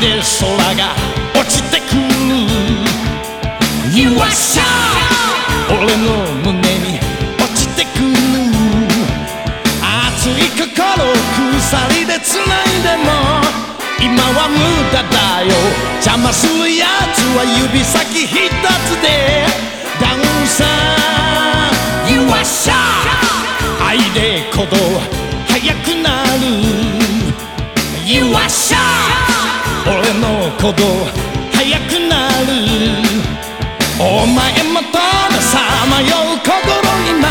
で空が落ちてくる You are s h 俺の胸に落ちてくる熱い心鎖で繋いでも今は無駄だよ邪魔するやつは指先一つでダウンさ You are s h 愛で鼓動速くなる。俺の鼓動速くなる。お前もたださまよう心今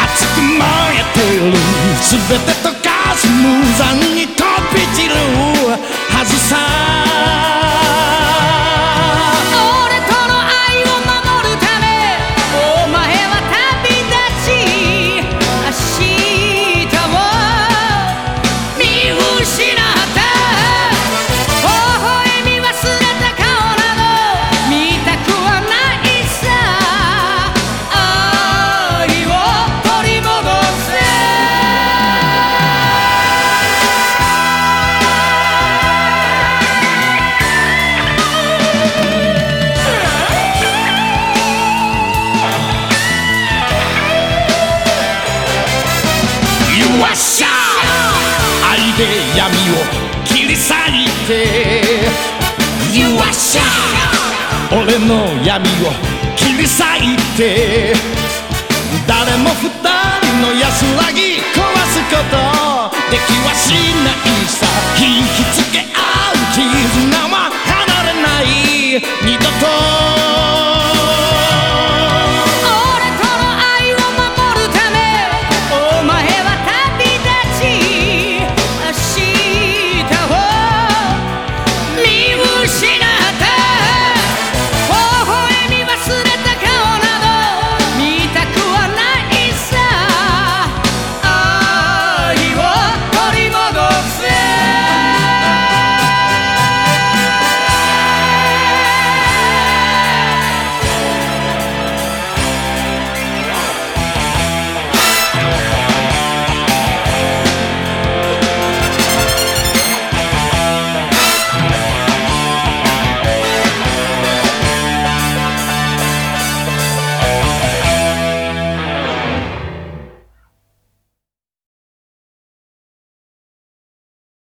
熱く燃えてる。全てと You are s h 愛で闇を切り裂いて。You are s h 俺の闇を切り裂いて。誰も二人の安らぎ壊すことできはしないさ。引きつけ合う絆を